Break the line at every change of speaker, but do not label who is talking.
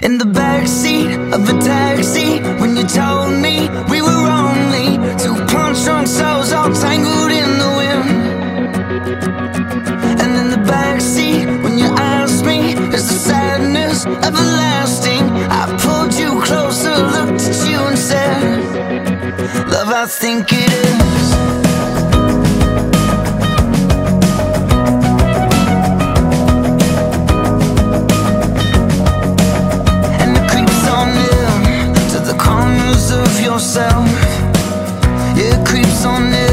In the backseat of a taxi. When you told me we were only Two punch-drunk souls all tangled in the wind. And in the backseat when you asked me Is the sadness everlasting? I pulled you closer, looked at you and said Love, I think it is on this